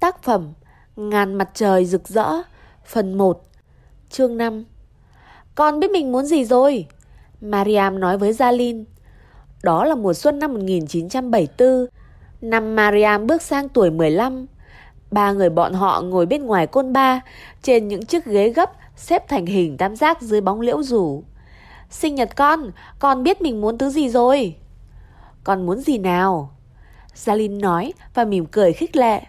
Tác phẩm Ngàn mặt trời rực rỡ, Phần 1 Chương 5 Con biết mình muốn gì rồi? Mariam nói với Jalin. Đó là mùa xuân năm 1974 Năm Mariam bước sang tuổi 15 Ba người bọn họ ngồi bên ngoài côn ba, Trên những chiếc ghế gấp Xếp thành hình tam giác dưới bóng liễu rủ. Sinh nhật con Con biết mình muốn thứ gì rồi? Con muốn gì nào? Jalin nói và mỉm cười khích lệ.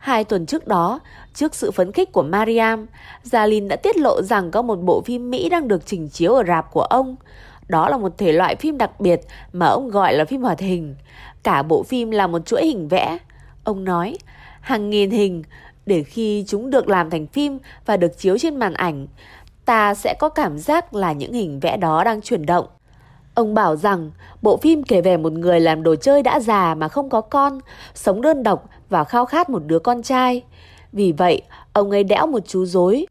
Hai tuần trước đó, trước sự phấn khích của Mariam, Jalin đã tiết lộ rằng có một bộ phim Mỹ đang được trình chiếu ở rạp của ông. Đó là một thể loại phim đặc biệt mà ông gọi là phim hoạt hình. Cả bộ phim là một chuỗi hình vẽ. Ông nói, hàng nghìn hình, để khi chúng được làm thành phim và được chiếu trên màn ảnh, ta sẽ có cảm giác là những hình vẽ đó đang chuyển động. Ông bảo rằng bộ phim kể về một người làm đồ chơi đã già mà không có con, sống đơn độc và khao khát một đứa con trai. Vì vậy, ông ấy đẽo một chú dối.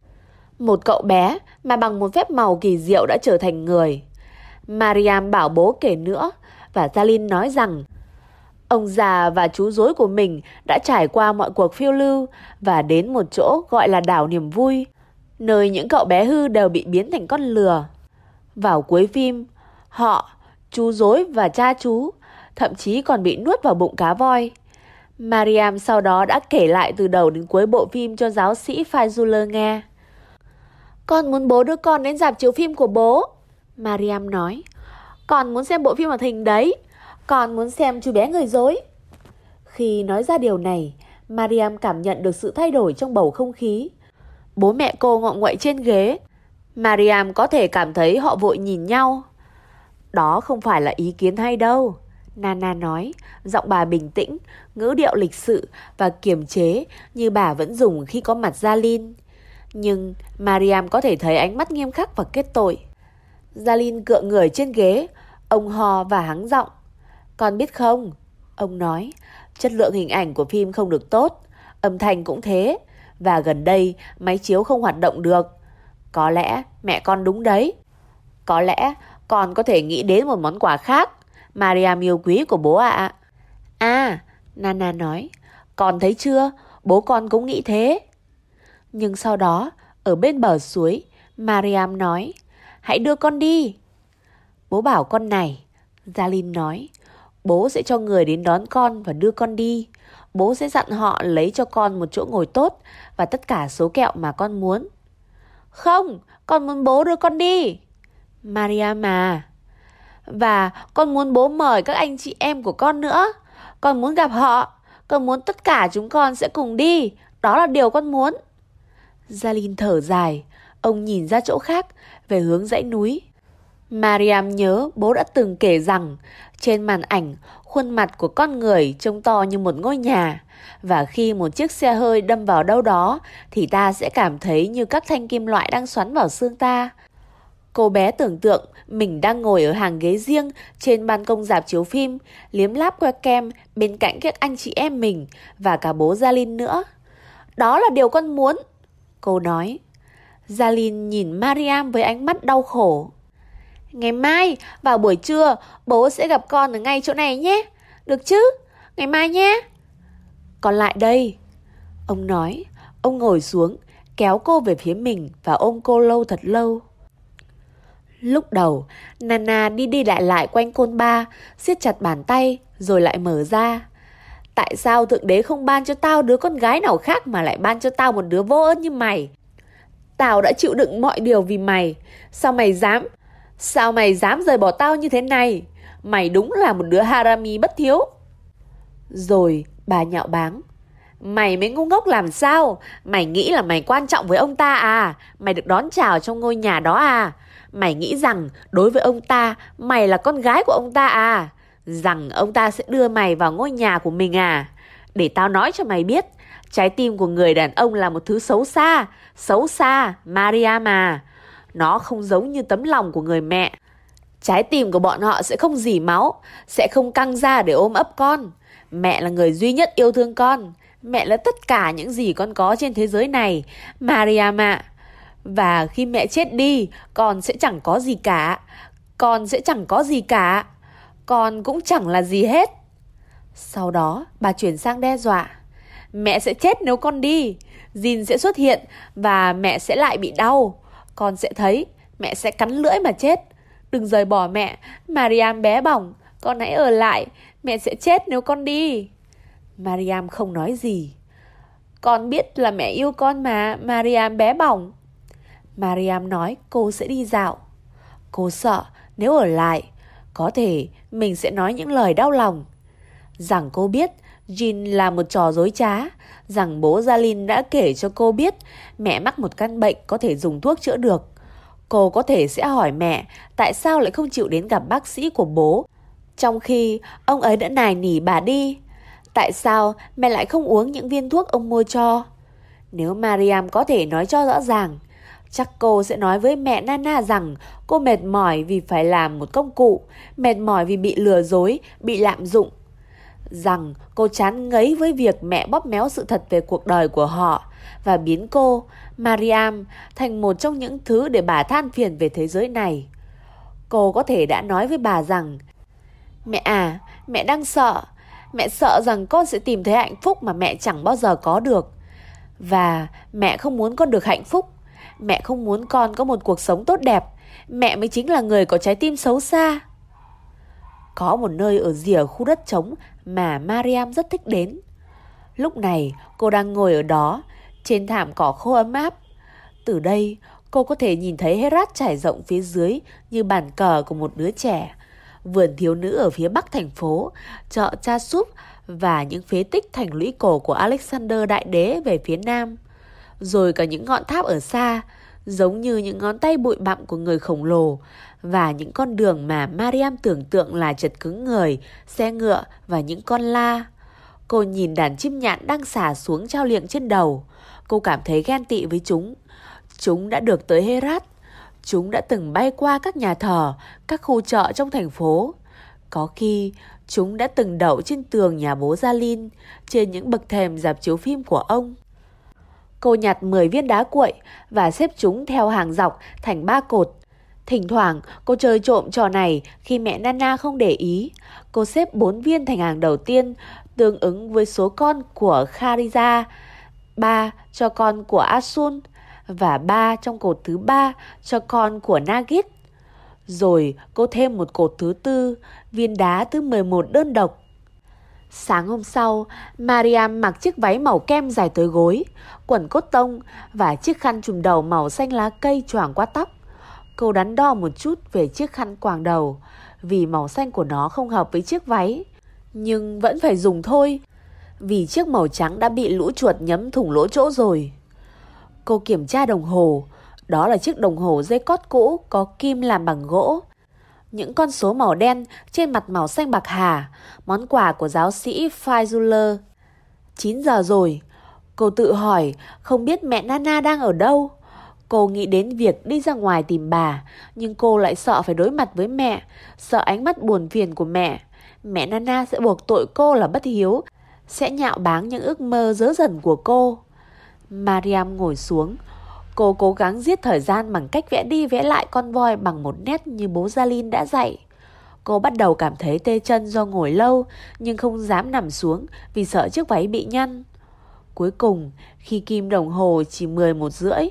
Một cậu bé mà bằng một phép màu kỳ diệu đã trở thành người. Mariam bảo bố kể nữa và Salin nói rằng ông già và chú dối của mình đã trải qua mọi cuộc phiêu lưu và đến một chỗ gọi là đảo niềm vui, nơi những cậu bé hư đều bị biến thành con lừa. Vào cuối phim, họ, chú dối và cha chú thậm chí còn bị nuốt vào bụng cá voi. Mariam sau đó đã kể lại từ đầu đến cuối bộ phim cho giáo sĩ Faizuller nghe. Con muốn bố đưa con đến dạp chiếu phim của bố. Mariam nói. Con muốn xem bộ phim hoạt hình đấy. Con muốn xem chú bé người dối. Khi nói ra điều này, Mariam cảm nhận được sự thay đổi trong bầu không khí. Bố mẹ cô ngọ nguậy trên ghế. Mariam có thể cảm thấy họ vội nhìn nhau. Đó không phải là ý kiến hay đâu. Nana nói, giọng bà bình tĩnh, ngữ điệu lịch sự và kiềm chế như bà vẫn dùng khi có mặt Jalin. Nhưng Mariam có thể thấy ánh mắt nghiêm khắc và kết tội. Jalin cựa người trên ghế, ông ho và hắng giọng. Con biết không? Ông nói, chất lượng hình ảnh của phim không được tốt, âm thanh cũng thế, và gần đây máy chiếu không hoạt động được. Có lẽ mẹ con đúng đấy. Có lẽ con có thể nghĩ đến một món quà khác Mariam yêu quý của bố ạ. À. à, Nana nói, con thấy chưa, bố con cũng nghĩ thế. Nhưng sau đó, ở bên bờ suối, Mariam nói, hãy đưa con đi. Bố bảo con này, Jalin nói, bố sẽ cho người đến đón con và đưa con đi. Bố sẽ dặn họ lấy cho con một chỗ ngồi tốt và tất cả số kẹo mà con muốn. Không, con muốn bố đưa con đi. Mariam à, và con muốn bố mời các anh chị em của con nữa. Con muốn gặp họ. Con muốn tất cả chúng con sẽ cùng đi. Đó là điều con muốn. Jalin thở dài. Ông nhìn ra chỗ khác, về hướng dãy núi. Mariam nhớ bố đã từng kể rằng trên màn ảnh, khuôn mặt của con người trông to như một ngôi nhà. Và khi một chiếc xe hơi đâm vào đâu đó thì ta sẽ cảm thấy như các thanh kim loại đang xoắn vào xương ta. Cô bé tưởng tượng mình đang ngồi ở hàng ghế riêng trên ban công dạp chiếu phim, liếm láp que kem bên cạnh các anh chị em mình và cả bố Gia Linh nữa. Đó là điều con muốn, cô nói. Gia Linh nhìn Mariam với ánh mắt đau khổ. Ngày mai, vào buổi trưa, bố sẽ gặp con ở ngay chỗ này nhé. Được chứ? Ngày mai nhé. Còn lại đây. Ông nói, ông ngồi xuống, kéo cô về phía mình và ôm cô lâu thật lâu. Lúc đầu, Nana đi đi lại lại quanh côn ba, siết chặt bàn tay, rồi lại mở ra. Tại sao Thượng Đế không ban cho tao đứa con gái nào khác mà lại ban cho tao một đứa vô ơn như mày? Tao đã chịu đựng mọi điều vì mày. Sao mày dám? Sao mày dám rời bỏ tao như thế này? Mày đúng là một đứa harami bất thiếu. Rồi bà nhạo báng. Mày mới ngu ngốc làm sao? Mày nghĩ là mày quan trọng với ông ta à? Mày được đón chào trong ngôi nhà đó à? Mày nghĩ rằng đối với ông ta, mày là con gái của ông ta à? Rằng ông ta sẽ đưa mày vào ngôi nhà của mình à? Để tao nói cho mày biết, trái tim của người đàn ông là một thứ xấu xa, xấu xa, Maria mà. Nó không giống như tấm lòng của người mẹ. Trái tim của bọn họ sẽ không dỉ máu, sẽ không căng ra để ôm ấp con. Mẹ là người duy nhất yêu thương con. Mẹ là tất cả những gì con có trên thế giới này. Maria ạ. Và khi mẹ chết đi, con sẽ chẳng có gì cả. Con sẽ chẳng có gì cả. Con cũng chẳng là gì hết. Sau đó, bà chuyển sang đe dọa. Mẹ sẽ chết nếu con đi. Jin sẽ xuất hiện và mẹ sẽ lại bị đau. Con sẽ thấy mẹ sẽ cắn lưỡi mà chết. Đừng rời bỏ mẹ, Mariam bé bỏng. Con hãy ở lại, mẹ sẽ chết nếu con đi. Mariam không nói gì. Con biết là mẹ yêu con mà, Mariam bé bỏng. Mariam nói cô sẽ đi dạo. Cô sợ nếu ở lại, có thể mình sẽ nói những lời đau lòng. Rằng cô biết Jin là một trò dối trá, rằng bố Jalin đã kể cho cô biết mẹ mắc một căn bệnh có thể dùng thuốc chữa được. Cô có thể sẽ hỏi mẹ tại sao lại không chịu đến gặp bác sĩ của bố, trong khi ông ấy đã nài nỉ bà đi. Tại sao mẹ lại không uống những viên thuốc ông mua cho? Nếu Mariam có thể nói cho rõ ràng, chắc cô sẽ nói với mẹ Nana rằng cô mệt mỏi vì phải làm một công cụ, mệt mỏi vì bị lừa dối, bị lạm dụng. Rằng cô chán ngấy với việc mẹ bóp méo sự thật về cuộc đời của họ và biến cô, Mariam, thành một trong những thứ để bà than phiền về thế giới này. Cô có thể đã nói với bà rằng Mẹ à, mẹ đang sợ, Mẹ sợ rằng con sẽ tìm thấy hạnh phúc mà mẹ chẳng bao giờ có được. Và mẹ không muốn con được hạnh phúc. Mẹ không muốn con có một cuộc sống tốt đẹp. Mẹ mới chính là người có trái tim xấu xa. Có một nơi ở rìa khu đất trống mà Mariam rất thích đến. Lúc này cô đang ngồi ở đó, trên thảm cỏ khô ấm áp. Từ đây cô có thể nhìn thấy Herat trải rộng phía dưới như bàn cờ của một đứa trẻ vườn thiếu nữ ở phía bắc thành phố, chợ Cha Súp và những phế tích thành lũy cổ của Alexander Đại Đế về phía nam. Rồi cả những ngọn tháp ở xa, giống như những ngón tay bụi bặm của người khổng lồ và những con đường mà Mariam tưởng tượng là chật cứng người, xe ngựa và những con la. Cô nhìn đàn chim nhạn đang xả xuống trao liệng trên đầu. Cô cảm thấy ghen tị với chúng. Chúng đã được tới Herat Chúng đã từng bay qua các nhà thờ, các khu chợ trong thành phố. Có khi chúng đã từng đậu trên tường nhà bố Gia Linh, trên những bậc thềm dạp chiếu phim của ông. Cô nhặt 10 viên đá cuội và xếp chúng theo hàng dọc thành ba cột. Thỉnh thoảng cô chơi trộm trò này khi mẹ Nana không để ý. Cô xếp 4 viên thành hàng đầu tiên tương ứng với số con của Khariza, 3 cho con của Asun, và ba trong cột thứ ba cho con của Nagit. Rồi cô thêm một cột thứ tư, viên đá thứ 11 đơn độc. Sáng hôm sau, Mariam mặc chiếc váy màu kem dài tới gối, quần cốt tông và chiếc khăn trùm đầu màu xanh lá cây choàng qua tóc. Cô đắn đo một chút về chiếc khăn quàng đầu, vì màu xanh của nó không hợp với chiếc váy. Nhưng vẫn phải dùng thôi, vì chiếc màu trắng đã bị lũ chuột nhấm thủng lỗ chỗ rồi. Cô kiểm tra đồng hồ. Đó là chiếc đồng hồ dây cót cũ có kim làm bằng gỗ. Những con số màu đen trên mặt màu xanh bạc hà, món quà của giáo sĩ Faizuller. 9 giờ rồi. Cô tự hỏi không biết mẹ Nana đang ở đâu. Cô nghĩ đến việc đi ra ngoài tìm bà, nhưng cô lại sợ phải đối mặt với mẹ, sợ ánh mắt buồn phiền của mẹ. Mẹ Nana sẽ buộc tội cô là bất hiếu, sẽ nhạo báng những ước mơ dớ dần của cô. Mariam ngồi xuống. Cô cố gắng giết thời gian bằng cách vẽ đi vẽ lại con voi bằng một nét như bố Jalin đã dạy. Cô bắt đầu cảm thấy tê chân do ngồi lâu nhưng không dám nằm xuống vì sợ chiếc váy bị nhăn. Cuối cùng, khi kim đồng hồ chỉ 11 rưỡi,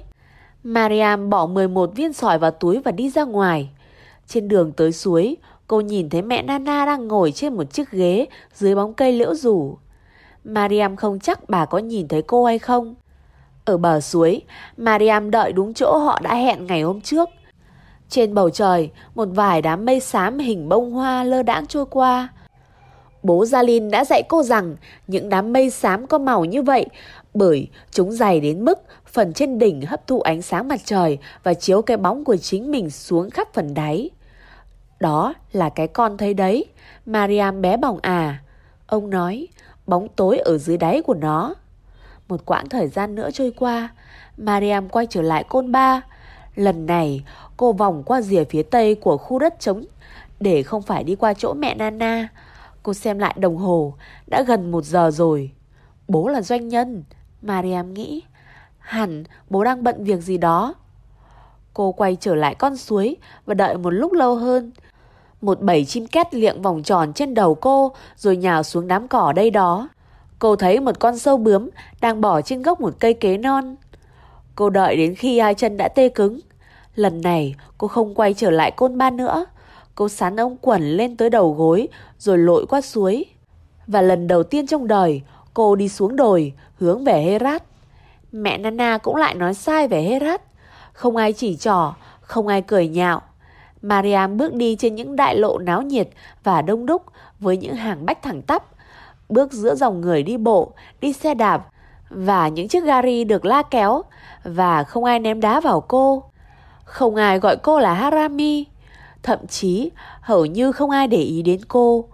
Mariam bỏ 11 viên sỏi vào túi và đi ra ngoài. Trên đường tới suối, cô nhìn thấy mẹ Nana đang ngồi trên một chiếc ghế dưới bóng cây liễu rủ. Mariam không chắc bà có nhìn thấy cô hay không. Ở bờ suối, Mariam đợi đúng chỗ họ đã hẹn ngày hôm trước. Trên bầu trời, một vài đám mây xám hình bông hoa lơ đãng trôi qua. Bố Jalin đã dạy cô rằng những đám mây xám có màu như vậy bởi chúng dày đến mức phần trên đỉnh hấp thụ ánh sáng mặt trời và chiếu cái bóng của chính mình xuống khắp phần đáy. Đó là cái con thấy đấy, Mariam bé bỏng à. Ông nói, bóng tối ở dưới đáy của nó. Một quãng thời gian nữa trôi qua, Mariam quay trở lại Côn Ba. Lần này, cô vòng qua rìa phía tây của khu đất trống để không phải đi qua chỗ mẹ Nana. Cô xem lại đồng hồ, đã gần một giờ rồi. Bố là doanh nhân, Mariam nghĩ. Hẳn bố đang bận việc gì đó. Cô quay trở lại con suối và đợi một lúc lâu hơn. Một bầy chim két liệng vòng tròn trên đầu cô rồi nhào xuống đám cỏ đây đó. Cô thấy một con sâu bướm đang bỏ trên gốc một cây kế non. Cô đợi đến khi hai chân đã tê cứng. Lần này cô không quay trở lại côn ba nữa. Cô sán ông quần lên tới đầu gối rồi lội qua suối. Và lần đầu tiên trong đời cô đi xuống đồi hướng về Herat. Mẹ Nana cũng lại nói sai về Herat. Không ai chỉ trỏ, không ai cười nhạo. Mariam bước đi trên những đại lộ náo nhiệt và đông đúc với những hàng bách thẳng tắp. Bước giữa dòng người đi bộ, đi xe đạp và những chiếc gari được la kéo và không ai ném đá vào cô. Không ai gọi cô là Harami. Thậm chí hầu như không ai để ý đến cô.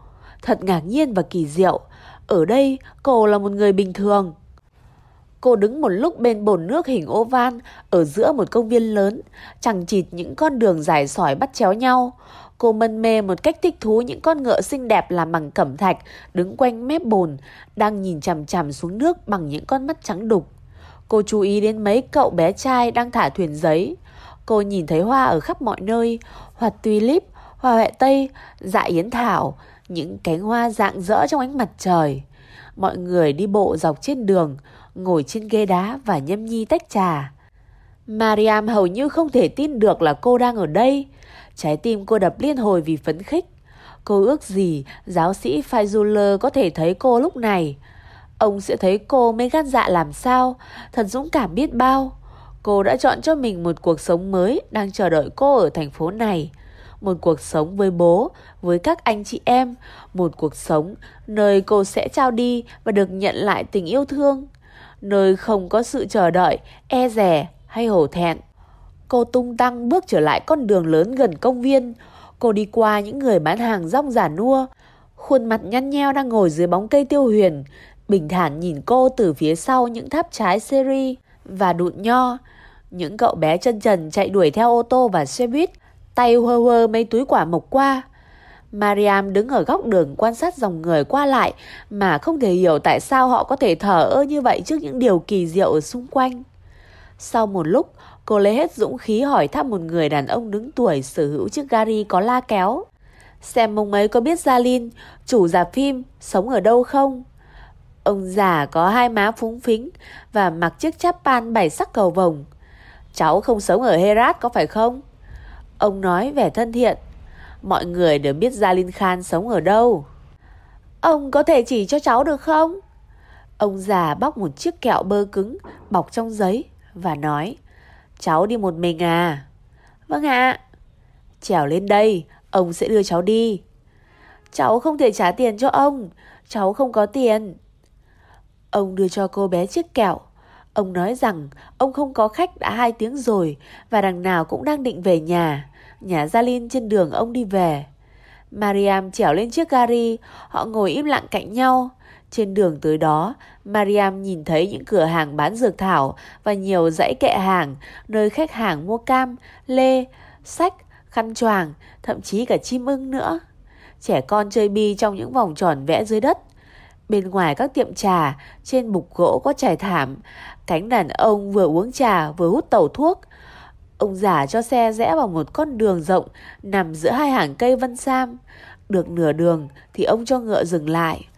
Thật ngạc nhiên và kỳ diệu. Ở đây cô là một người bình thường. Cô đứng một lúc bên bồn nước hình oval ở giữa một công viên lớn, chẳng chịt những con đường dài sỏi bắt chéo nhau. Cô mân mê một cách thích thú những con ngựa xinh đẹp làm bằng cẩm thạch đứng quanh mép bồn, đang nhìn chằm chằm xuống nước bằng những con mắt trắng đục. Cô chú ý đến mấy cậu bé trai đang thả thuyền giấy. Cô nhìn thấy hoa ở khắp mọi nơi, hoa tulip, hoa huệ tây, dạ yến thảo, những cánh hoa rạng rỡ trong ánh mặt trời. Mọi người đi bộ dọc trên đường, ngồi trên ghế đá và nhâm nhi tách trà. Mariam hầu như không thể tin được là cô đang ở đây. Trái tim cô đập liên hồi vì phấn khích. Cô ước gì giáo sĩ Faizuller có thể thấy cô lúc này. Ông sẽ thấy cô mới gan dạ làm sao, thật dũng cảm biết bao. Cô đã chọn cho mình một cuộc sống mới đang chờ đợi cô ở thành phố này. Một cuộc sống với bố, với các anh chị em. Một cuộc sống nơi cô sẽ trao đi và được nhận lại tình yêu thương. Nơi không có sự chờ đợi, e rè hay hổ thẹn. Cô tung tăng bước trở lại con đường lớn gần công viên. Cô đi qua những người bán hàng rong giả nua. Khuôn mặt nhăn nheo đang ngồi dưới bóng cây tiêu huyền. Bình thản nhìn cô từ phía sau những tháp trái seri và đụn nho. Những cậu bé chân trần chạy đuổi theo ô tô và xe buýt, tay hơ hơ mấy túi quả mộc qua. Mariam đứng ở góc đường quan sát dòng người qua lại mà không thể hiểu tại sao họ có thể thở ơ như vậy trước những điều kỳ diệu ở xung quanh. Sau một lúc, cô lấy hết dũng khí hỏi thăm một người đàn ông đứng tuổi sở hữu chiếc gari có la kéo. Xem mông ấy có biết Gia Linh, chủ dạp phim, sống ở đâu không? Ông già có hai má phúng phính và mặc chiếc cháp pan bảy sắc cầu vồng. Cháu không sống ở Herat có phải không? Ông nói vẻ thân thiện. Mọi người đều biết Gia Linh Khan sống ở đâu. Ông có thể chỉ cho cháu được không? Ông già bóc một chiếc kẹo bơ cứng bọc trong giấy và nói Cháu đi một mình à? Vâng ạ. Trèo lên đây, ông sẽ đưa cháu đi. Cháu không thể trả tiền cho ông, cháu không có tiền. Ông đưa cho cô bé chiếc kẹo. Ông nói rằng ông không có khách đã hai tiếng rồi và đằng nào cũng đang định về nhà. Nhà Gia Linh trên đường ông đi về. Mariam trèo lên chiếc gari, họ ngồi im lặng cạnh nhau. Trên đường tới đó, Mariam nhìn thấy những cửa hàng bán dược thảo và nhiều dãy kệ hàng, nơi khách hàng mua cam, lê, sách, khăn choàng, thậm chí cả chim ưng nữa. Trẻ con chơi bi trong những vòng tròn vẽ dưới đất. Bên ngoài các tiệm trà, trên bục gỗ có trải thảm, cánh đàn ông vừa uống trà vừa hút tẩu thuốc. Ông giả cho xe rẽ vào một con đường rộng nằm giữa hai hàng cây vân sam. Được nửa đường thì ông cho ngựa dừng lại.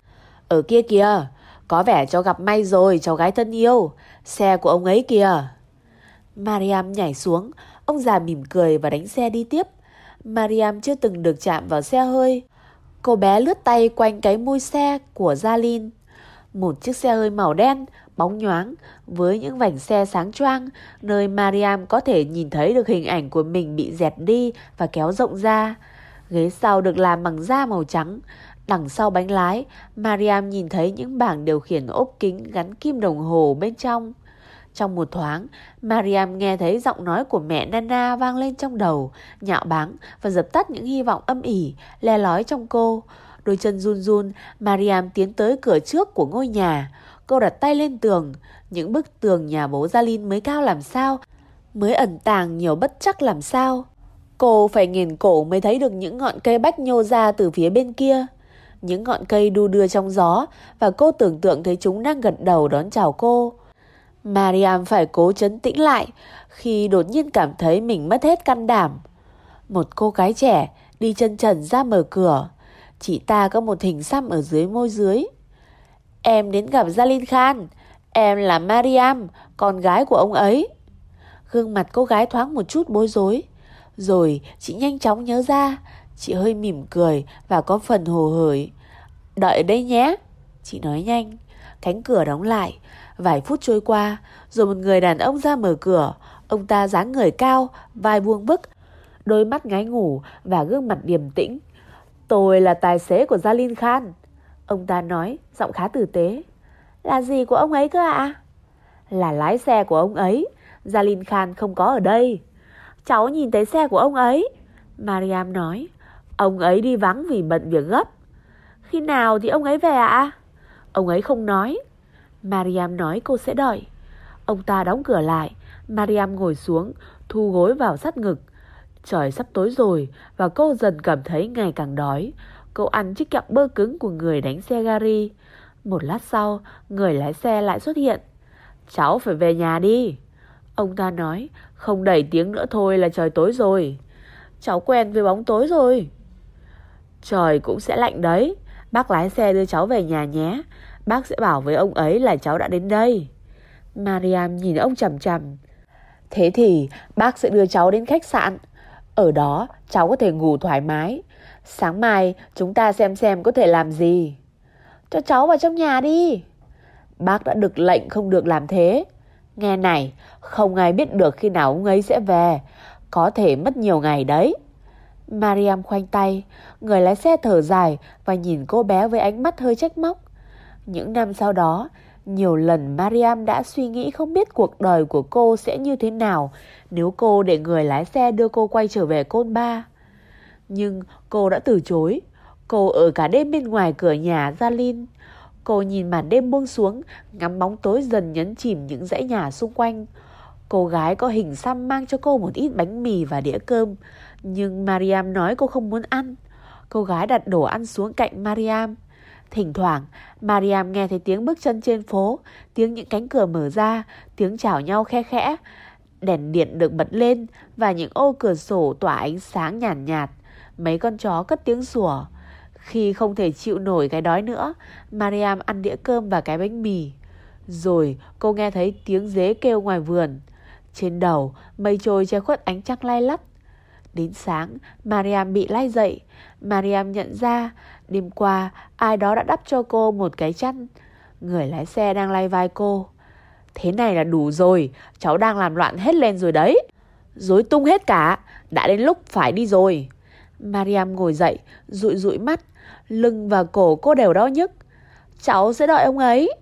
Ở kia kìa, có vẻ cháu gặp may rồi cháu gái thân yêu. Xe của ông ấy kìa. Mariam nhảy xuống, ông già mỉm cười và đánh xe đi tiếp. Mariam chưa từng được chạm vào xe hơi. Cô bé lướt tay quanh cái mui xe của Gia Linh. Một chiếc xe hơi màu đen, bóng nhoáng, với những vành xe sáng choang, nơi Mariam có thể nhìn thấy được hình ảnh của mình bị dẹt đi và kéo rộng ra. Ghế sau được làm bằng da màu trắng. Đằng sau bánh lái, Mariam nhìn thấy những bảng điều khiển ốp kính gắn kim đồng hồ bên trong. Trong một thoáng, Mariam nghe thấy giọng nói của mẹ Nana vang lên trong đầu, nhạo báng và dập tắt những hy vọng âm ỉ, le lói trong cô. Đôi chân run run, Mariam tiến tới cửa trước của ngôi nhà. Cô đặt tay lên tường. Những bức tường nhà bố Gia Linh mới cao làm sao, mới ẩn tàng nhiều bất chắc làm sao. Cô phải nghiền cổ mới thấy được những ngọn cây bách nhô ra từ phía bên kia. Những ngọn cây đu đưa trong gió và cô tưởng tượng thấy chúng đang gật đầu đón chào cô. Mariam phải cố chấn tĩnh lại khi đột nhiên cảm thấy mình mất hết can đảm. Một cô gái trẻ đi chân trần ra mở cửa. Chị ta có một hình xăm ở dưới môi dưới. Em đến gặp Jalin Khan. Em là Mariam, con gái của ông ấy. Gương mặt cô gái thoáng một chút bối rối. Rồi chị nhanh chóng nhớ ra. Chị hơi mỉm cười và có phần hồ hởi. Đợi đây nhé. Chị nói nhanh. Cánh cửa đóng lại. Vài phút trôi qua. Rồi một người đàn ông ra mở cửa. Ông ta dáng người cao, vai buông bức. Đôi mắt ngái ngủ và gương mặt điềm tĩnh. Tôi là tài xế của Gia Linh Khan. Ông ta nói, giọng khá tử tế. Là gì của ông ấy cơ ạ? Là lái xe của ông ấy. Gia Linh Khan không có ở đây. Cháu nhìn thấy xe của ông ấy. Mariam nói. Ông ấy đi vắng vì bận việc gấp. Khi nào thì ông ấy về ạ? Ông ấy không nói. Mariam nói cô sẽ đợi. Ông ta đóng cửa lại. Mariam ngồi xuống, thu gối vào sát ngực. Trời sắp tối rồi và cô dần cảm thấy ngày càng đói. Cô ăn chiếc kẹo bơ cứng của người đánh xe Gary. Một lát sau, người lái xe lại xuất hiện. Cháu phải về nhà đi. Ông ta nói, không đẩy tiếng nữa thôi là trời tối rồi. Cháu quen với bóng tối rồi. Trời cũng sẽ lạnh đấy. Bác lái xe đưa cháu về nhà nhé. Bác sẽ bảo với ông ấy là cháu đã đến đây. Mariam nhìn ông chầm chầm. Thế thì bác sẽ đưa cháu đến khách sạn. Ở đó cháu có thể ngủ thoải mái. Sáng mai chúng ta xem xem có thể làm gì. Cho cháu vào trong nhà đi. Bác đã được lệnh không được làm thế. Nghe này, không ai biết được khi nào ông ấy sẽ về. Có thể mất nhiều ngày đấy. Mariam khoanh tay, người lái xe thở dài và nhìn cô bé với ánh mắt hơi trách móc. Những năm sau đó, nhiều lần Mariam đã suy nghĩ không biết cuộc đời của cô sẽ như thế nào nếu cô để người lái xe đưa cô quay trở về Côn Ba. Nhưng cô đã từ chối. Cô ở cả đêm bên ngoài cửa nhà Jalin. Cô nhìn màn đêm buông xuống, ngắm bóng tối dần nhấn chìm những dãy nhà xung quanh. Cô gái có hình xăm mang cho cô một ít bánh mì và đĩa cơm. Nhưng Mariam nói cô không muốn ăn. Cô gái đặt đồ ăn xuống cạnh Mariam. Thỉnh thoảng, Mariam nghe thấy tiếng bước chân trên phố, tiếng những cánh cửa mở ra, tiếng chào nhau khe khẽ. Đèn điện được bật lên và những ô cửa sổ tỏa ánh sáng nhàn nhạt, nhạt. Mấy con chó cất tiếng sủa. Khi không thể chịu nổi cái đói nữa, Mariam ăn đĩa cơm và cái bánh mì. Rồi cô nghe thấy tiếng dế kêu ngoài vườn. Trên đầu, mây trôi che khuất ánh trăng lay lắt. Đến sáng, Mariam bị lay dậy. Mariam nhận ra, đêm qua ai đó đã đắp cho cô một cái chăn. Người lái xe đang lay vai cô. Thế này là đủ rồi, cháu đang làm loạn hết lên rồi đấy. Dối tung hết cả, đã đến lúc phải đi rồi. Mariam ngồi dậy, rụi rụi mắt, lưng và cổ cô đều đau nhức. Cháu sẽ đợi ông ấy.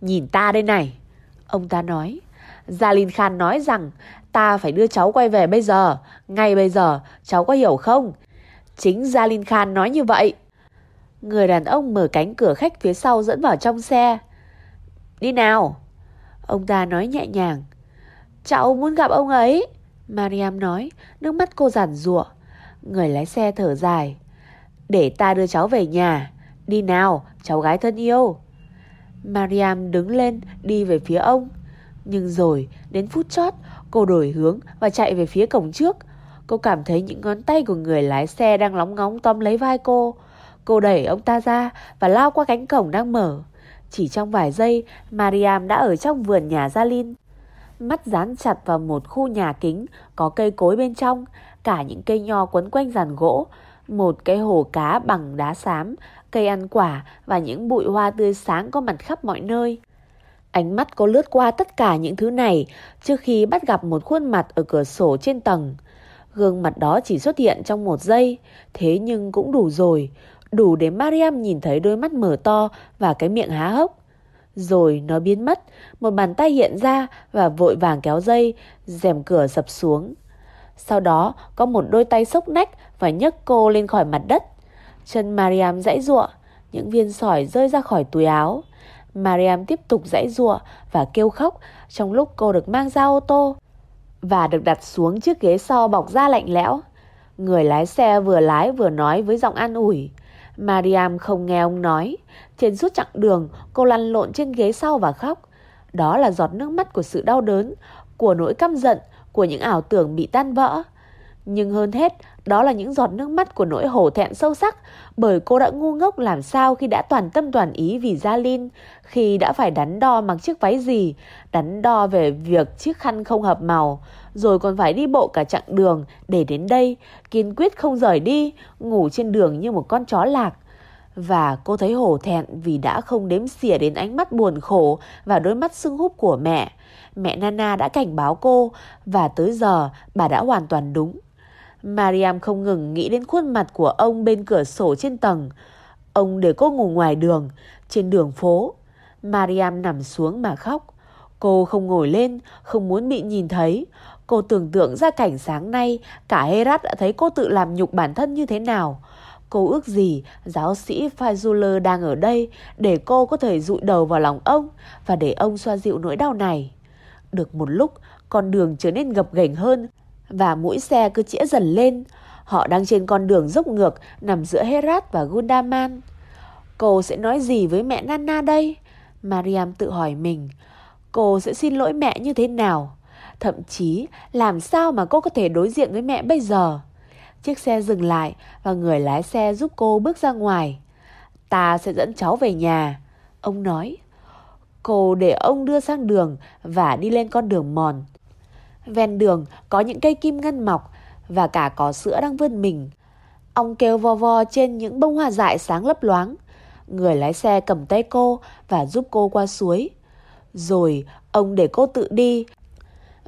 Nhìn ta đây này. Ông ta nói. Jalin Khan nói rằng ta phải đưa cháu quay về bây giờ. Ngay bây giờ, cháu có hiểu không? Chính Jalin Khan nói như vậy. Người đàn ông mở cánh cửa khách phía sau dẫn vào trong xe. Đi nào. Ông ta nói nhẹ nhàng. Cháu muốn gặp ông ấy. Mariam nói, nước mắt cô giản rụa. Người lái xe thở dài. Để ta đưa cháu về nhà. Đi nào, cháu gái thân yêu. Mariam đứng lên đi về phía ông. Nhưng rồi, đến phút chót, cô đổi hướng và chạy về phía cổng trước. Cô cảm thấy những ngón tay của người lái xe đang lóng ngóng tóm lấy vai cô. Cô đẩy ông ta ra và lao qua cánh cổng đang mở. Chỉ trong vài giây, Mariam đã ở trong vườn nhà Gia Linh. Mắt dán chặt vào một khu nhà kính có cây cối bên trong, cả những cây nho quấn quanh giàn gỗ, một cái hồ cá bằng đá xám, cây ăn quả và những bụi hoa tươi sáng có mặt khắp mọi nơi. Ánh mắt cô lướt qua tất cả những thứ này trước khi bắt gặp một khuôn mặt ở cửa sổ trên tầng. Gương mặt đó chỉ xuất hiện trong một giây, thế nhưng cũng đủ rồi, đủ để Mariam nhìn thấy đôi mắt mở to và cái miệng há hốc. Rồi nó biến mất, một bàn tay hiện ra và vội vàng kéo dây, rèm cửa sập xuống. Sau đó có một đôi tay sốc nách và nhấc cô lên khỏi mặt đất. Chân Mariam dãy ruộng, những viên sỏi rơi ra khỏi túi áo. Mariam tiếp tục dãy giụa và kêu khóc trong lúc cô được mang ra ô tô và được đặt xuống chiếc ghế sau bọc da lạnh lẽo. Người lái xe vừa lái vừa nói với giọng an ủi. Mariam không nghe ông nói. Trên suốt chặng đường, cô lăn lộn trên ghế sau và khóc. Đó là giọt nước mắt của sự đau đớn, của nỗi căm giận, của những ảo tưởng bị tan vỡ. Nhưng hơn hết, đó là những giọt nước mắt của nỗi hổ thẹn sâu sắc bởi cô đã ngu ngốc làm sao khi đã toàn tâm toàn ý vì Gia Linh, khi đã phải đắn đo mặc chiếc váy gì, đắn đo về việc chiếc khăn không hợp màu, rồi còn phải đi bộ cả chặng đường để đến đây, kiên quyết không rời đi, ngủ trên đường như một con chó lạc. Và cô thấy hổ thẹn vì đã không đếm xỉa đến ánh mắt buồn khổ và đôi mắt sưng húp của mẹ. Mẹ Nana đã cảnh báo cô và tới giờ bà đã hoàn toàn đúng. Mariam không ngừng nghĩ đến khuôn mặt của ông bên cửa sổ trên tầng. Ông để cô ngủ ngoài đường, trên đường phố. Mariam nằm xuống mà khóc. Cô không ngồi lên, không muốn bị nhìn thấy. Cô tưởng tượng ra cảnh sáng nay, cả Herat đã thấy cô tự làm nhục bản thân như thế nào. Cô ước gì giáo sĩ Fazullah đang ở đây để cô có thể dụi đầu vào lòng ông và để ông xoa dịu nỗi đau này. Được một lúc, con đường trở nên gập ghềnh hơn và mũi xe cứ chĩa dần lên. Họ đang trên con đường dốc ngược, nằm giữa Herat và Gundaman. Cô sẽ nói gì với mẹ Nana đây? Mariam tự hỏi mình. Cô sẽ xin lỗi mẹ như thế nào? Thậm chí, làm sao mà cô có thể đối diện với mẹ bây giờ? Chiếc xe dừng lại và người lái xe giúp cô bước ra ngoài. Ta sẽ dẫn cháu về nhà. Ông nói. Cô để ông đưa sang đường và đi lên con đường mòn. Ven đường có những cây kim ngân mọc và cả có sữa đang vươn mình. Ông kêu vo vo trên những bông hoa dại sáng lấp loáng. Người lái xe cầm tay cô và giúp cô qua suối. Rồi ông để cô tự đi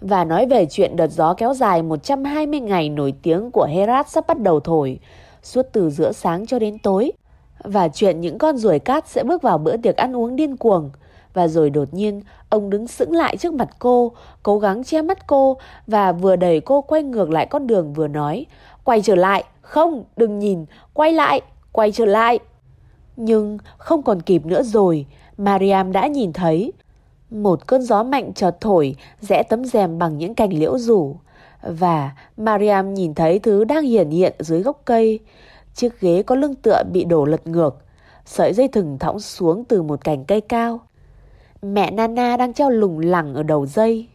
và nói về chuyện đợt gió kéo dài 120 ngày nổi tiếng của Herat sắp bắt đầu thổi, suốt từ giữa sáng cho đến tối. Và chuyện những con ruồi cát sẽ bước vào bữa tiệc ăn uống điên cuồng. Và rồi đột nhiên, ông đứng sững lại trước mặt cô, cố gắng che mắt cô và vừa đẩy cô quay ngược lại con đường vừa nói. Quay trở lại, không, đừng nhìn, quay lại, quay trở lại. Nhưng không còn kịp nữa rồi, Mariam đã nhìn thấy. Một cơn gió mạnh chợt thổi, rẽ tấm rèm bằng những cành liễu rủ. Và Mariam nhìn thấy thứ đang hiển hiện dưới gốc cây. Chiếc ghế có lưng tựa bị đổ lật ngược. Sợi dây thừng thõng xuống từ một cành cây cao. Mẹ Nana đang treo lủng lẳng ở đầu dây.